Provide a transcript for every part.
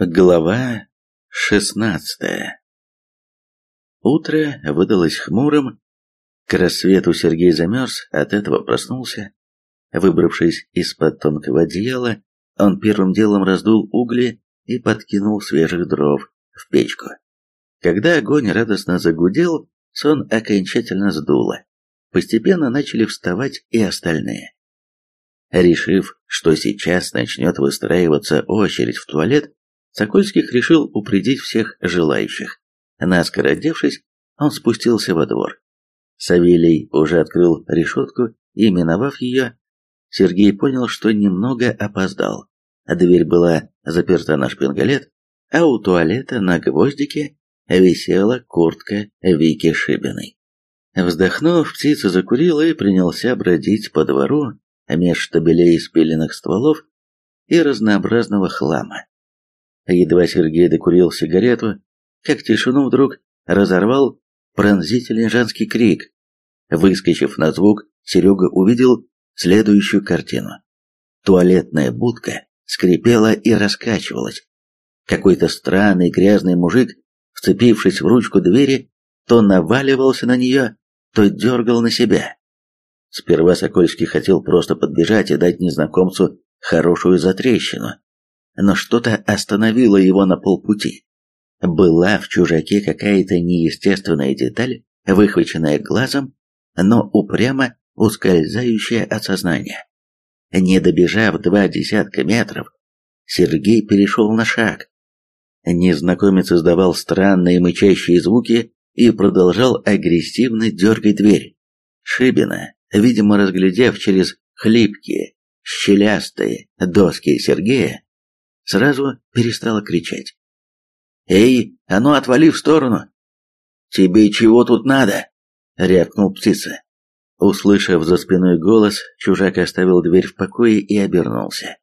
Глава шестнадцатая Утро выдалось хмурым. К рассвету Сергей замерз, от этого проснулся. Выбравшись из-под тонкого одеяла, он первым делом раздул угли и подкинул свежих дров в печку. Когда огонь радостно загудел, сон окончательно сдуло. Постепенно начали вставать и остальные. Решив, что сейчас начнет выстраиваться очередь в туалет, Сокольских решил упредить всех желающих. Наскоро одевшись, он спустился во двор. Савелий уже открыл решетку, и, миновав ее, Сергей понял, что немного опоздал. Дверь была заперта на шпингалет, а у туалета на гвоздике висела куртка Вики Шибиной. Вздохнув, птица закурила и принялся бродить по двору меж штабелей спиленных стволов и разнообразного хлама. Едва Сергей докурил сигарету, как тишину вдруг разорвал пронзительный женский крик. Выскочив на звук, Серега увидел следующую картину. Туалетная будка скрипела и раскачивалась. Какой-то странный грязный мужик, вцепившись в ручку двери, то наваливался на нее, то дергал на себя. Сперва Сокольский хотел просто подбежать и дать незнакомцу хорошую затрещину, но что-то остановило его на полпути. Была в чужаке какая-то неестественная деталь, выхваченная глазом, но упрямо ускользающая от сознания. Не добежав два десятка метров, Сергей перешел на шаг. Незнакомец издавал странные мычащие звуки и продолжал агрессивно дергать дверь. Шибина, видимо разглядев через хлипкие, щелястые доски Сергея, сразу перестала кричать. «Эй, а ну отвали в сторону!» «Тебе чего тут надо?» — рявкнул птица. Услышав за спиной голос, чужак оставил дверь в покое и обернулся.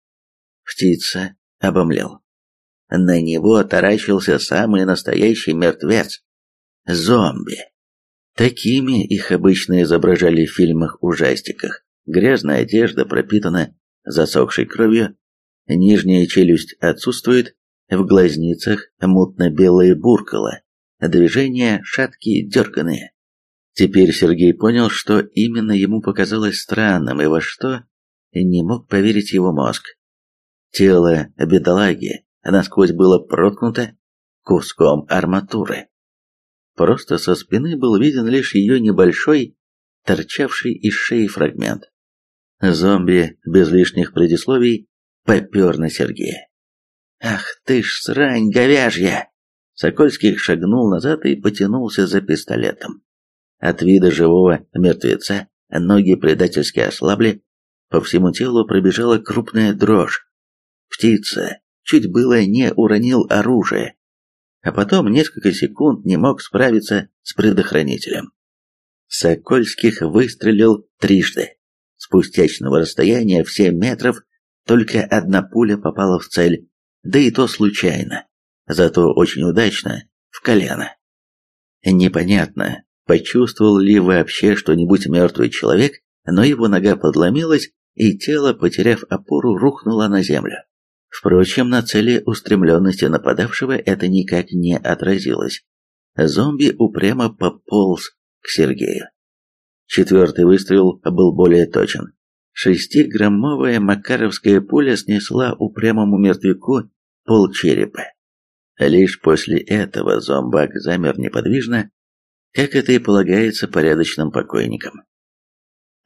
Птица обомлел. На него таращился самый настоящий мертвец. Зомби. Такими их обычно изображали в фильмах-ужастиках. Грязная одежда пропитана засохшей кровью, Нижняя челюсть отсутствует, в глазницах мутно-белые буркала, движения шаткие, дерганые. Теперь Сергей понял, что именно ему показалось странным и во что не мог поверить его мозг. Тело бедолаги насквозь было проткнуто куском арматуры. Просто со спины был виден лишь ее небольшой, торчавший из шеи фрагмент. Зомби без лишних предисловий попер на Сергея. «Ах ты ж срань говяжья!» Сокольский шагнул назад и потянулся за пистолетом. От вида живого мертвеца ноги предательски ослабли, по всему телу пробежала крупная дрожь. Птица чуть было не уронил оружие, а потом несколько секунд не мог справиться с предохранителем. Сокольских выстрелил трижды. С пустячного расстояния в семь метров только одна пуля попала в цель, да и то случайно, зато очень удачно, в колено. Непонятно, почувствовал ли вообще что-нибудь мертвый человек, но его нога подломилась, и тело, потеряв опору, рухнуло на землю. Впрочем, на цели устремленности нападавшего это никак не отразилось. Зомби упрямо пополз к Сергею. Четвертый выстрел был более точен. Шестиграммовая макаровская пуля снесла упрямому мертвяку полчерепа. Лишь после этого зомбак замер неподвижно, как это и полагается порядочным покойникам.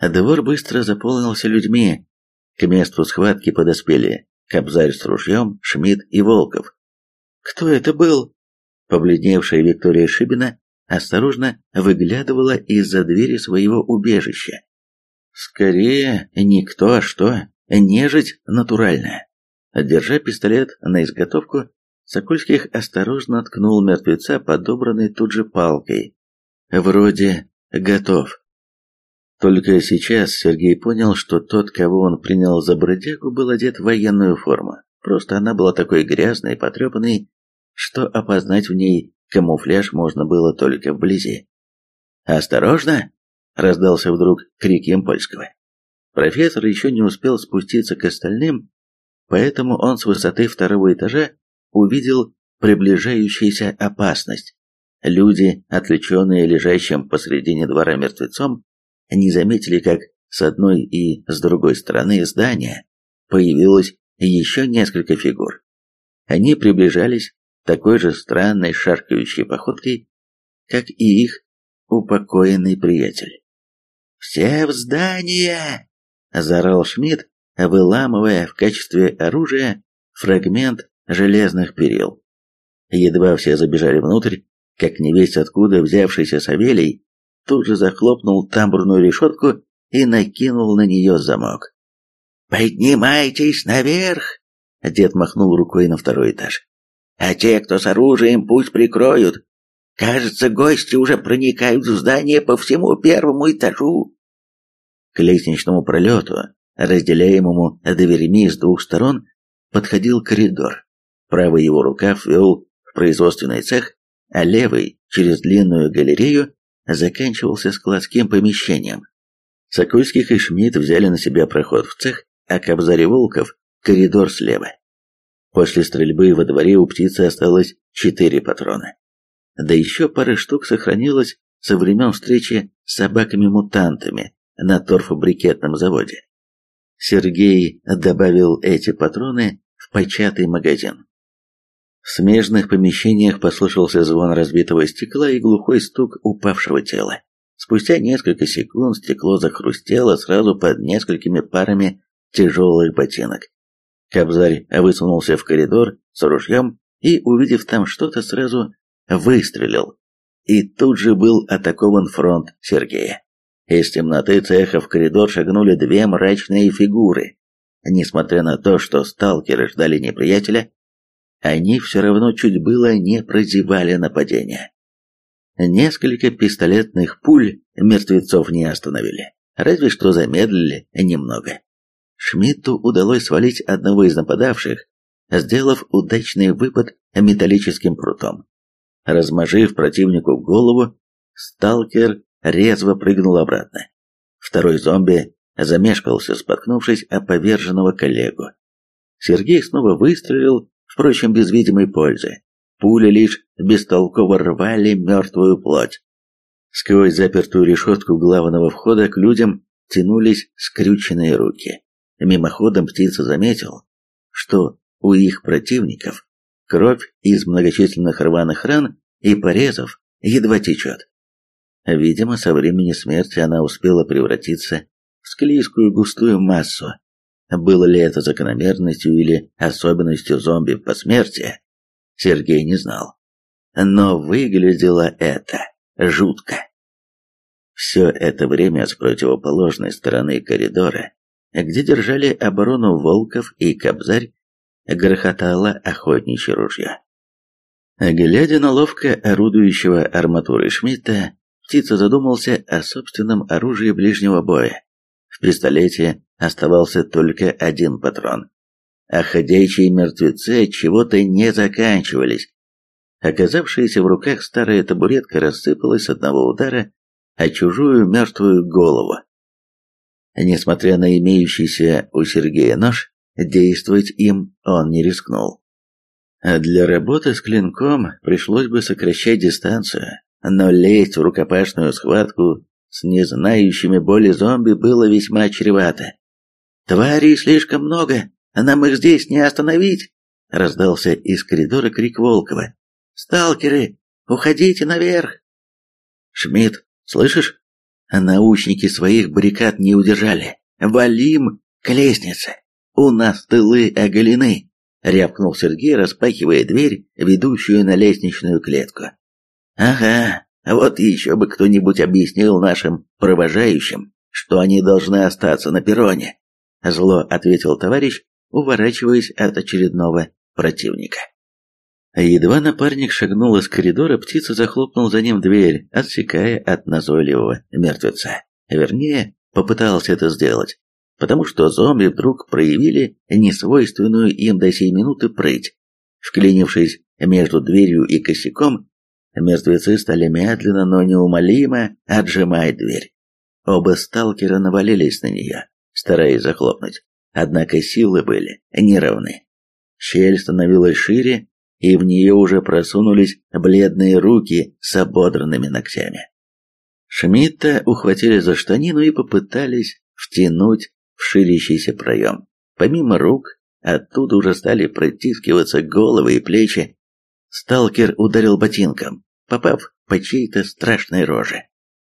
Двор быстро заполнился людьми. К месту схватки подоспели Кобзарь с ружьем, Шмидт и Волков. «Кто это был?» Побледневшая Виктория Шибина осторожно выглядывала из-за двери своего убежища. Скорее, не кто, а что. Нежить натуральная. Держа пистолет на изготовку, Сокольских осторожно ткнул мертвеца, подобранной тут же палкой. Вроде готов. Только сейчас Сергей понял, что тот, кого он принял за бродягу, был одет в военную форму. Просто она была такой грязной и потрепанной, что опознать в ней камуфляж можно было только вблизи. «Осторожно!» Раздался вдруг крик Емпольского. Профессор еще не успел спуститься к остальным, поэтому он с высоты второго этажа увидел приближающуюся опасность. Люди, отвлеченные лежащим посредине двора мертвецом, не заметили, как с одной и с другой стороны здания появилось еще несколько фигур. Они приближались такой же странной шаркающей походкой, как и их упокоенный приятель. «Все в здание!» — заорал Шмидт, выламывая в качестве оружия фрагмент железных перил. Едва все забежали внутрь, как невесть откуда взявшийся Савелий тут же захлопнул тамбурную решетку и накинул на нее замок. «Поднимайтесь наверх!» Дед махнул рукой на второй этаж. «А те, кто с оружием, пусть прикроют. Кажется, гости уже проникают в здание по всему первому этажу». К лестничному пролету, разделяемому дверями с двух сторон, подходил коридор. Правый его рукав вел в производственный цех, а левый, через длинную галерею, заканчивался складским помещением. Сокольских и Шмидт взяли на себя проход в цех, а Кобзарь Волков – коридор слева. После стрельбы во дворе у птицы осталось четыре патрона. Да еще пара штук сохранилось со времен встречи с собаками-мутантами на торфобрикетном заводе. Сергей добавил эти патроны в початый магазин. В смежных помещениях послышался звон разбитого стекла и глухой стук упавшего тела. Спустя несколько секунд стекло захрустело сразу под несколькими парами тяжелых ботинок. Кобзарь высунулся в коридор с ружьем и, увидев там что-то, сразу выстрелил. И тут же был атакован фронт Сергея. Из темноты цеха в коридор шагнули две мрачные фигуры. Несмотря на то, что сталкеры ждали неприятеля, они все равно чуть было не прозевали нападение. Несколько пистолетных пуль мертвецов не остановили, разве что замедлили немного. Шмидту удалось свалить одного из нападавших, сделав удачный выпад металлическим прутом. Размажив противнику голову, сталкер резво прыгнул обратно. Второй зомби замешкался, споткнувшись о поверженного коллегу. Сергей снова выстрелил впрочем, без видимой пользы. Пули лишь бестолково рвали мертвую плоть. Сквозь запертую решетку главного входа к людям тянулись скрюченные руки. Мимоходом птица заметил, что у их противников кровь из многочисленных рваных ран и порезов едва течет. Видимо, со времени смерти она успела превратиться в склизкую густую массу, было ли это закономерностью или особенностью зомби посмертия, Сергей не знал. Но выглядело это жутко. Все это время с противоположной стороны коридора, где держали оборону Волков и Кобзарь, грохотало охотничье ружье. Глядя на ловко орудующего арматурой Шмидта, птица задумался о собственном оружии ближнего боя. В пистолете оставался только один патрон. А ходячие мертвецы чего-то не заканчивались. Оказавшаяся в руках старая табуретка рассыпалась с одного удара о чужую мертвую голову. Несмотря на имеющийся у Сергея нож, действовать им он не рискнул. Для работы с клинком пришлось бы сокращать дистанцию, но лезть в рукопашную схватку с незнающими боли зомби было весьма чревато. «Тварей слишком много, а нам их здесь не остановить!» Раздался из коридора крик Волкова. «Сталкеры, уходите наверх!» «Шмидт, слышишь? Научники своих баррикад не удержали. Валим к лестнице. У нас тылы оголены!» Рявкнул Сергей, распахивая дверь, ведущую на лестничную клетку. «Ага, вот еще бы кто-нибудь объяснил нашим провожающим, что они должны остаться на перроне. Зло ответил товарищ, уворачиваясь от очередного противника. Едва напарник шагнул из коридора, птица захлопнул за ним дверь, отсекая от назойливого мертвеца. Вернее, попытался это сделать, потому что зомби вдруг проявили несвойственную им до сей минуты прыть. Вклинившись между дверью и косяком, мертвецы стали медленно, но неумолимо отжимать дверь. Оба сталкера навалились на нее, стараясь захлопнуть. Однако силы были неравны. Щель становилась шире, и в нее уже просунулись бледные руки с ободранными ногтями. Шмидта ухватили за штанину и попытались втянуть в ширящийся проем. Помимо рук, оттуда уже стали протискиваться головы и плечи. Сталкер ударил ботинком, попав по чьей-то страшной роже.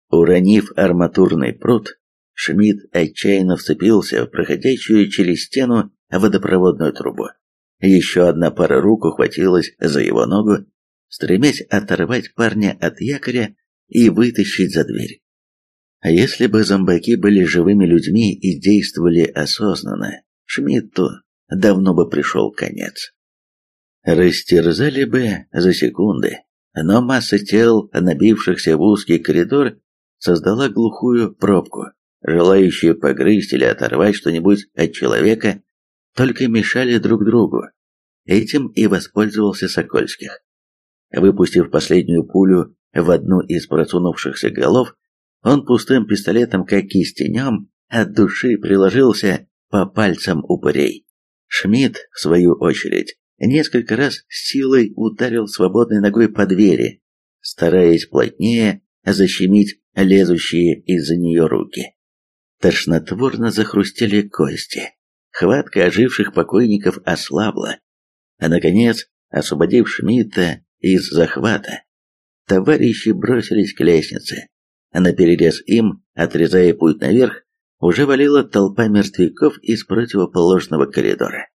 Уронив арматурный пруд, Шмидт отчаянно вцепился в проходящую через стену водопроводную трубу. Еще одна пара рук ухватилась за его ногу, стремясь оторвать парня от якоря и вытащить за дверь. А если бы зомбаки были живыми людьми и действовали осознанно, Шмидту давно бы пришел конец. Растерзали бы за секунды, но масса тел, набившихся в узкий коридор, создала глухую пробку. Желающие погрызть или оторвать что-нибудь от человека только мешали друг другу. Этим и воспользовался Сокольских. Выпустив последнюю пулю в одну из просунувшихся голов, он пустым пистолетом, как кистенем, от души приложился по пальцам упырей. Шмидт, в свою очередь, несколько раз силой ударил свободной ногой по двери, стараясь плотнее защемить лезущие из-за нее руки. Тошнотворно захрустели кости. Хватка оживших покойников ослабла. А, наконец, освободив Шмидта из захвата, товарищи бросились к лестнице. На перерез им, отрезая путь наверх, уже валила толпа мертвяков из противоположного коридора.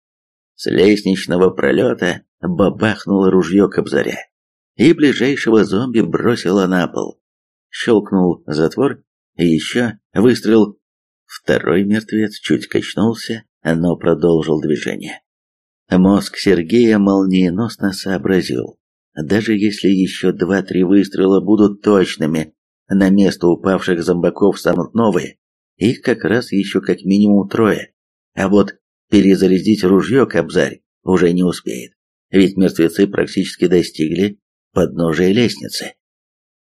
С лестничного пролета бабахнуло ружье Кобзаря, и ближайшего зомби бросило на пол. Щелкнул затвор, и еще выстрел. Второй мертвец чуть качнулся, но продолжил движение. Мозг Сергея молниеносно сообразил. Даже если еще два-три выстрела будут точными, на место упавших зомбаков станут новые. Их как раз еще как минимум трое. А вот перезарядить ружье Кобзарь уже не успеет. Ведь мертвецы практически достигли подножия лестницы.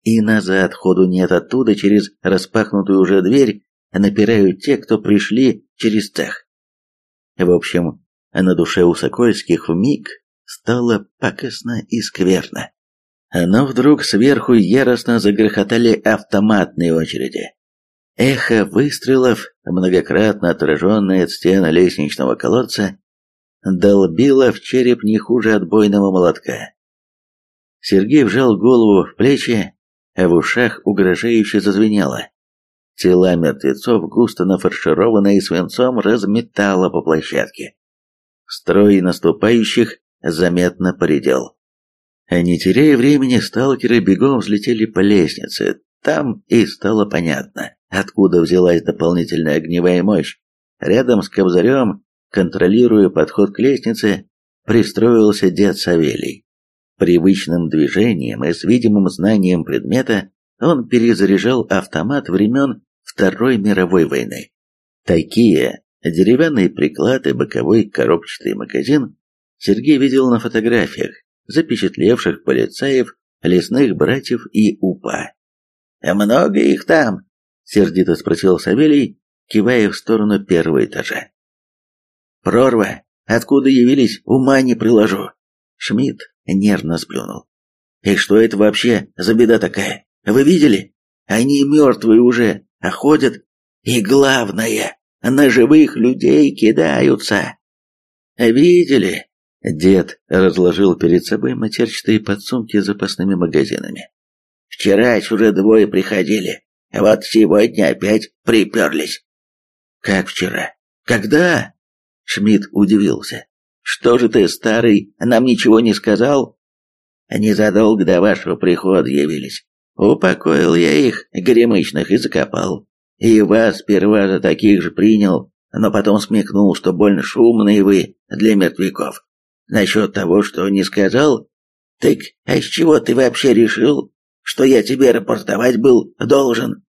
И назад ходу нет оттуда, через распахнутую уже дверь, напирают те, кто пришли через цех. В общем, на душе у Сокольских вмиг стало пакостно и скверно. Но вдруг сверху яростно загрохотали автоматные очереди. Эхо выстрелов, многократно отраженное от стены лестничного колодца, долбило в череп не хуже отбойного молотка. Сергей вжал голову в плечи, а в ушах угрожающе зазвенело. Тела мертвецов, густо нафаршированные свинцом, разметало по площадке. Строй наступающих заметно поредел. Не теряя времени, сталкеры бегом взлетели по лестнице. Там и стало понятно, откуда взялась дополнительная огневая мощь. Рядом с Кобзарем, контролируя подход к лестнице, пристроился дед Савелий. Привычным движением и с видимым знанием предмета он перезаряжал автомат времен Второй мировой войны. Такие деревянные приклады, боковой коробчатый магазин Сергей видел на фотографиях, запечатлевших полицаев, лесных братьев и УПА. «А много их там?» — сердито спросил Савелий, кивая в сторону первого этажа. «Прорва! Откуда явились, ума не приложу!» Шмидт нервно сплюнул. «И что это вообще за беда такая? Вы видели? Они мертвые уже, а ходят. И главное, на живых людей кидаются!» «Видели?» Дед разложил перед собой матерчатые подсумки с запасными магазинами. «Вчера уже двое приходили, а вот сегодня опять приперлись». «Как вчера? Когда?» Шмидт удивился. «Что же ты, старый, нам ничего не сказал?» «Незадолго до вашего прихода явились. Упокоил я их, гремычных, и закопал. И вас сперва за таких же принял, но потом смекнул, что больно шумные вы для мертвяков. Насчет того, что не сказал, так а с чего ты вообще решил, что я тебе рапортовать был должен?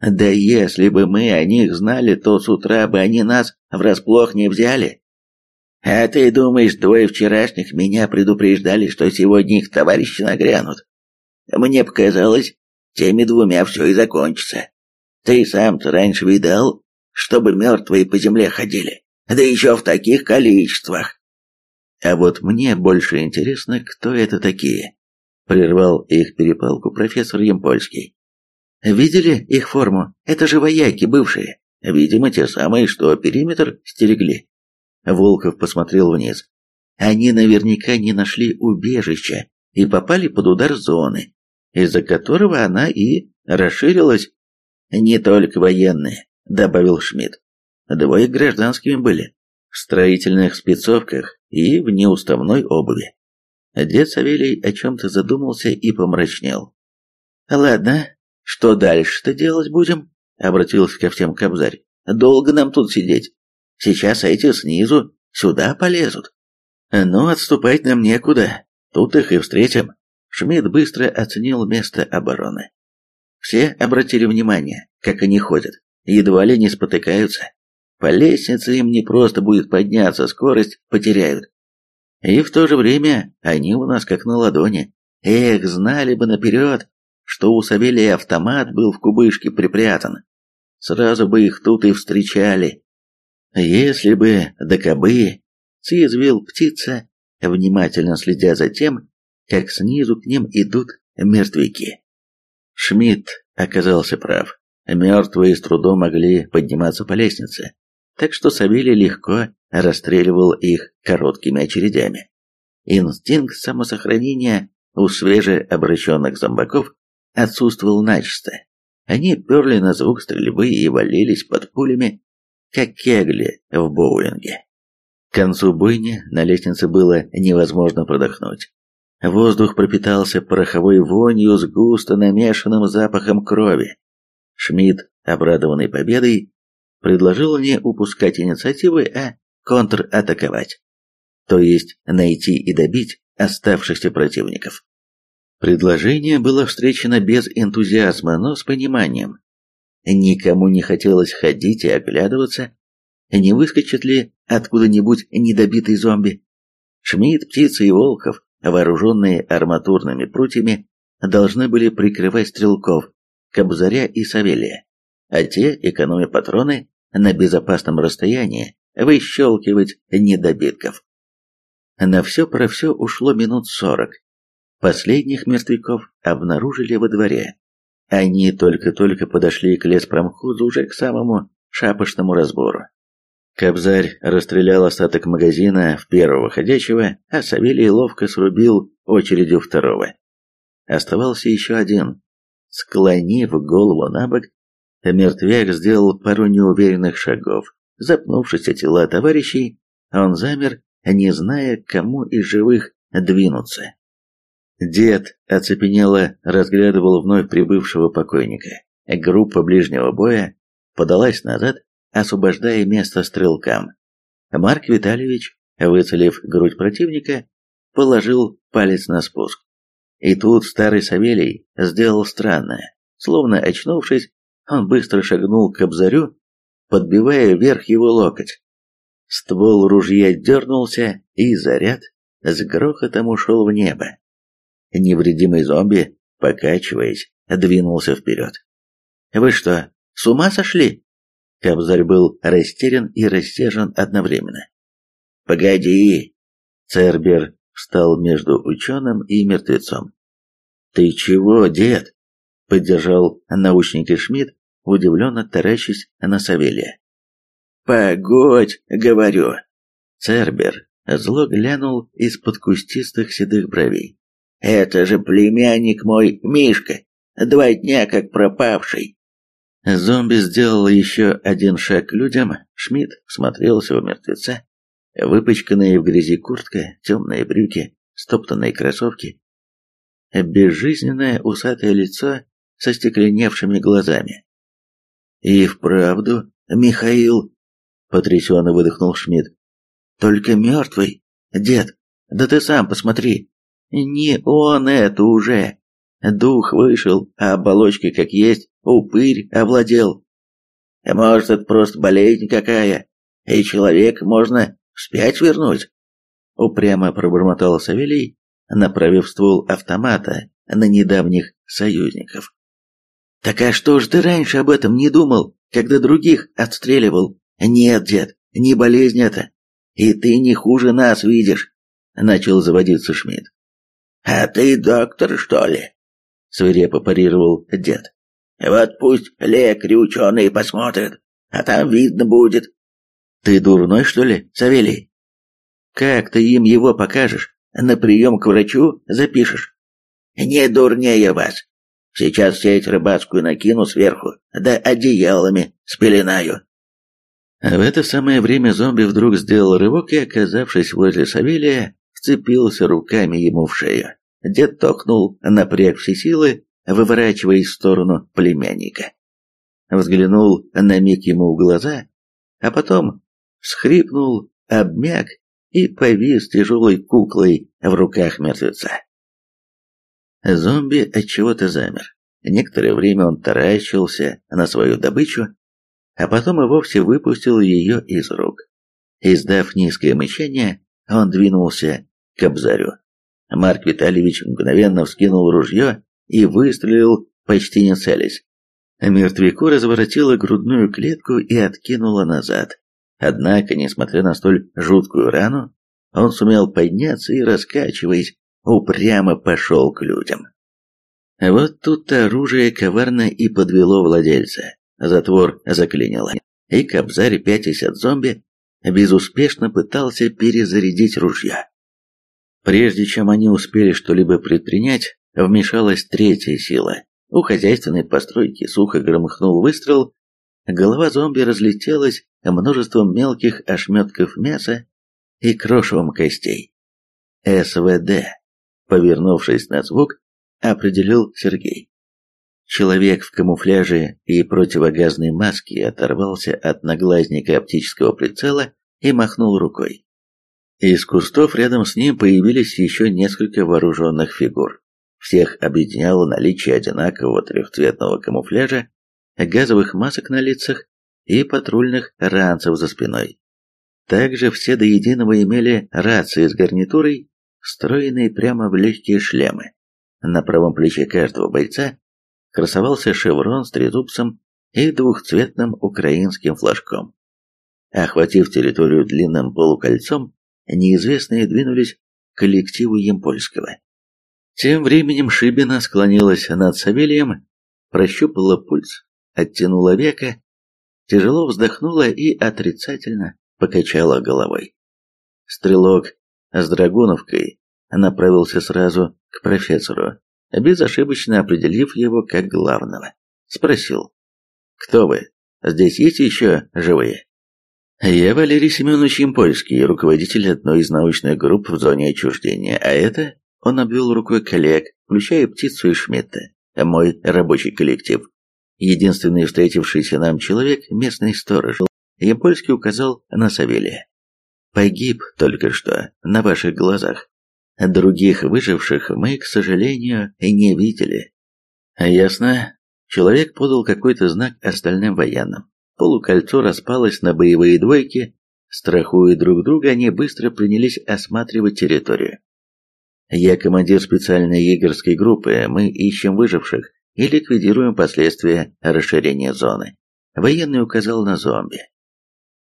Да если бы мы о них знали, то с утра бы они нас врасплох не взяли. А ты думаешь, двое вчерашних меня предупреждали, что сегодня их товарищи нагрянут? Мне показалось, теми двумя все и закончится. Ты сам-то раньше видал, чтобы мертвые по земле ходили, да еще в таких количествах. А вот мне больше интересно, кто это такие. Прервал их перепалку профессор Емпольский. Видели их форму? Это же вояки бывшие. Видимо, те самые, что периметр стерегли. Волков посмотрел вниз. Они наверняка не нашли убежища и попали под удар зоны, из-за которого она и расширилась. Не только военные, добавил Шмидт. Двое гражданскими были, в строительных спецовках и в неуставной обуви. Дед Савелий о чем-то задумался и помрачнел. «Ладно, что дальше-то делать будем?» — обратился ко всем Кобзарь. «Долго нам тут сидеть. Сейчас эти снизу сюда полезут. Ну, отступать нам некуда. Тут их и встретим». Шмидт быстро оценил место обороны. Все обратили внимание, как они ходят. Едва ли не спотыкаются. По лестнице им не просто будет подняться, скорость потеряют. И в то же время они у нас как на ладони. Эх, знали бы наперед, что у Савелия автомат был в кубышке припрятан. Сразу бы их тут и встречали. Если бы до кобы, съязвил птица, внимательно следя за тем, как снизу к ним идут мертвяки. Шмидт оказался прав. Мертвые с трудом могли подниматься по лестнице, так что Савелий легко расстреливал их короткими очередями. Инстинкт самосохранения у свежеобращенных зомбаков отсутствовал начисто. Они перли на звук стрельбы и валились под пулями, как кегли в боулинге. К концу бойни на лестнице было невозможно продохнуть. Воздух пропитался пороховой вонью с густо намешанным запахом крови. Шмидт, обрадованный победой, предложил не упускать инициативы, а контратаковать. То есть найти и добить оставшихся противников. Предложение было встречено без энтузиазма, но с пониманием. Никому не хотелось ходить и оглядываться, не выскочит ли откуда-нибудь недобитый зомби. Шмидт, Птица и Волков, вооруженные арматурными прутьями, должны были прикрывать стрелков, Кобзаря и Савелия, а те, экономя патроны, на безопасном расстоянии выщелкивать недобитков. На все про все ушло минут сорок, Последних мертвяков обнаружили во дворе. Они только-только подошли к леспромхозу уже к самому шапошному разбору. Кобзарь расстрелял остаток магазина в первого ходячего, а Савелий ловко срубил очередью второго. Оставался еще один. Склонив голову на бок, мертвяк сделал пару неуверенных шагов. Запнувшись о тела товарищей, он замер, не зная, кому из живых двинуться. Дед оцепенело разглядывал вновь прибывшего покойника. Группа ближнего боя подалась назад, освобождая место стрелкам. Марк Витальевич, выцелив грудь противника, положил палец на спуск. И тут старый Савелий сделал странное. Словно очнувшись, он быстро шагнул к обзорю, подбивая вверх его локоть. Ствол ружья дернулся, и заряд с грохотом ушел в небо. Невредимый зомби, покачиваясь, двинулся вперед. «Вы что, с ума сошли?» Кобзарь был растерян и рассержен одновременно. «Погоди!» Цербер встал между ученым и мертвецом. «Ты чего, дед?» Поддержал научника Шмидт, удивленно таращись на Савелия. «Погодь, говорю!» Цербер зло глянул из-под кустистых седых бровей. Это же племянник мой, Мишка, два дня как пропавший. Зомби сделал еще один шаг к людям. Шмидт смотрелся у мертвеца. Выпачканные в грязи куртка, темные брюки, стоптанные кроссовки. Безжизненное усатое лицо со стекленевшими глазами. «И вправду, Михаил!» — потрясенно выдохнул Шмидт. «Только мертвый? Дед, да ты сам посмотри, не он это уже. Дух вышел, а оболочка как есть, упырь овладел. Может, это просто болезнь какая, и человек можно вспять вернуть? Упрямо пробормотал Савелий, направив ствол автомата на недавних союзников. «Так а что ж ты раньше об этом не думал, когда других отстреливал? Нет, дед, не болезнь это. И ты не хуже нас видишь. начал заводиться Шмидт. «А ты доктор, что ли?» — свирепо парировал дед. «Вот пусть лекари ученые посмотрят, а там видно будет». «Ты дурной, что ли, Савелий? Как ты им его покажешь? На прием к врачу запишешь?» «Не дурнее вас. Сейчас сеть рыбацкую накину сверху, да одеялами спеленаю». А в это самое время зомби вдруг сделал рывок и, оказавшись возле Савелия, вцепился руками ему в шею. Дед токнул, напряг все силы, выворачиваясь в сторону племянника. Взглянул на миг ему в глаза, а потом схрипнул, обмяк и повис тяжелой куклой в руках мертвеца. Зомби от чего-то замер. Некоторое время он таращился на свою добычу, а потом и вовсе выпустил ее из рук. Издав низкое мычание, он двинулся к обзарю. Марк Витальевич мгновенно вскинул ружье и выстрелил, почти не целясь. Мертвяку разворотило грудную клетку и откинуло назад. Однако, несмотря на столь жуткую рану, он сумел подняться и, раскачиваясь, упрямо пошел к людям. Вот тут-то оружие коварно и подвело владельца. Затвор заклинило, и Кобзарь, пятясь от зомби, безуспешно пытался перезарядить ружья. Прежде чем они успели что-либо предпринять, вмешалась третья сила. У хозяйственной постройки сухо громыхнул выстрел, голова зомби разлетелась множеством мелких ошметков мяса и крошевом костей. СВД, повернувшись на звук, определил Сергей. Человек в камуфляже и противогазной маске оторвался от наглазника оптического прицела и махнул рукой. Из кустов рядом с ним появились еще несколько вооруженных фигур. Всех объединяло наличие одинакового трехцветного камуфляжа, газовых масок на лицах и патрульных ранцев за спиной. Также все до единого имели рации с гарнитурой, встроенные прямо в легкие шлемы. На правом плече каждого бойца красовался шеврон с трезубцем и двухцветным украинским флажком. Охватив территорию длинным полукольцом, неизвестные двинулись к коллективу Емпольского. Тем временем Шибина склонилась над Савелием, прощупала пульс, оттянула века, тяжело вздохнула и отрицательно покачала головой. Стрелок с Драгуновкой направился сразу к профессору, безошибочно определив его как главного. Спросил, «Кто вы? Здесь есть еще живые?» «Я Валерий Семенович Импольский, руководитель одной из научных групп в зоне отчуждения, а это...» Он обвел рукой коллег, включая птицу и Шмидта, мой рабочий коллектив. Единственный встретившийся нам человек – местный сторож. Ямпольский указал на Савелия. «Погиб только что, на ваших глазах. Других выживших мы, к сожалению, не видели». «Ясно». Человек подал какой-то знак остальным военным. Полукольцо распалось на боевые двойки, страхуя друг друга, они быстро принялись осматривать территорию. Я командир специальной егерской группы, мы ищем выживших и ликвидируем последствия расширения зоны. Военный указал на зомби.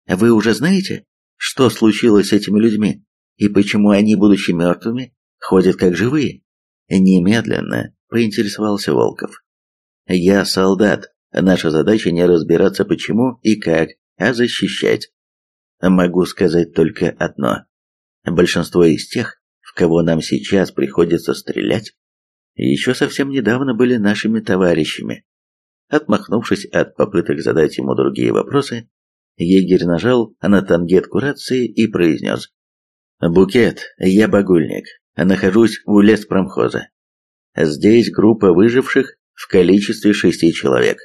Вы уже знаете, что случилось с этими людьми, и почему они, будучи мертвыми, ходят как живые? Немедленно поинтересовался Волков. Я солдат, Наша задача не разбираться почему и как, а защищать. Могу сказать только одно. Большинство из тех, в кого нам сейчас приходится стрелять, еще совсем недавно были нашими товарищами. Отмахнувшись от попыток задать ему другие вопросы, егерь нажал на тангетку рации и произнес. «Букет, я багульник, нахожусь у леспромхоза. Здесь группа выживших в количестве шести человек.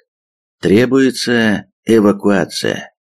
Требуется эвакуация.